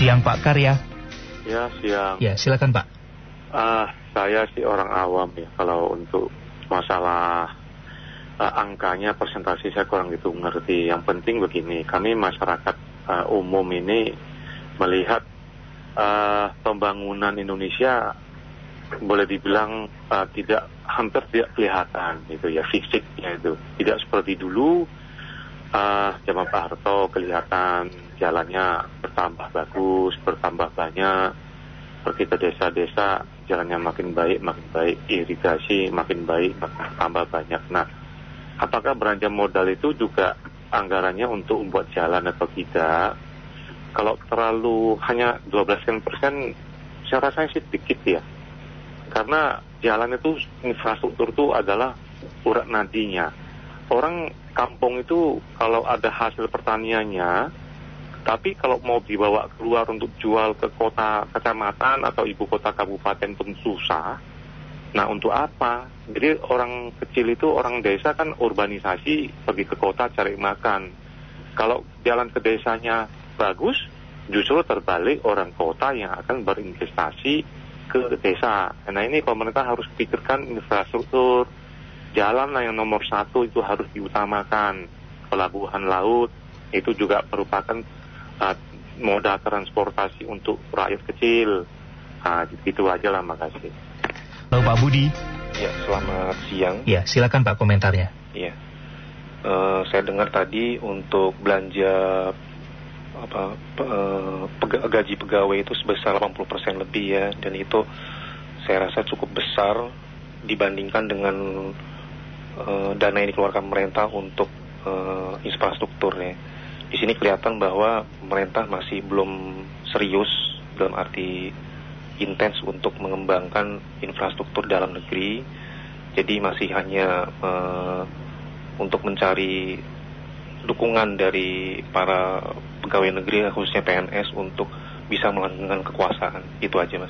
Siang Pak Karya. Ya, siang. Ya, silakan Pak. Ah, saya sih orang awam ya. Kalau untuk masalah uh, angkanya, presentasi saya kurang gitu ngerti. Yang penting begini, kami masyarakat uh, umum ini melihat uh, pembangunan Indonesia boleh dibilang uh, tidak hampir tidak kelihatan gitu ya fisiknya itu tidak seperti dulu uh, zaman Pak Harto kelihatan jalannya bertambah bagus bertambah banyak. Pergi ke desa-desa jalannya makin baik makin baik irigasi makin baik makin tambah banyak. Nah apakah belanja modal itu juga anggarannya untuk membuat jalan atau tidak? Kalau terlalu hanya 12 persen saya rasa sih sedikit ya. Karena jalan itu infrastruktur itu adalah urat nadinya. Orang kampung itu kalau ada hasil pertaniannya, tapi kalau mau dibawa keluar untuk jual ke kota kecamatan atau ibu kota kabupaten pun susah. Nah untuk apa? Jadi orang kecil itu orang desa kan urbanisasi pergi ke kota cari makan. Kalau jalan ke desanya bagus, justru terbalik orang kota yang akan berinvestasi ke desa. Nah ini pemerintah harus pikirkan infrastruktur, jalan lah yang nomor satu itu harus diutamakan. Pelabuhan laut itu juga merupakan uh, moda transportasi untuk rakyat kecil. Nah, gitu aja lah, makasih. Lalu Pak Budi. Ya, selamat siang. Ya, silakan Pak komentarnya. Iya. Uh, saya dengar tadi untuk belanja apa pe, gaji pegawai itu sebesar 80% lebih ya dan itu saya rasa cukup besar dibandingkan dengan uh, dana yang dikeluarkan pemerintah untuk uh, infrastruktur ya. Di sini kelihatan bahwa pemerintah masih belum serius dalam arti intens untuk mengembangkan infrastruktur dalam negeri. Jadi masih hanya uh, untuk mencari dukungan dari para pegawai negeri khususnya PNS untuk bisa melanggengkan kekuasaan. Itu aja mas.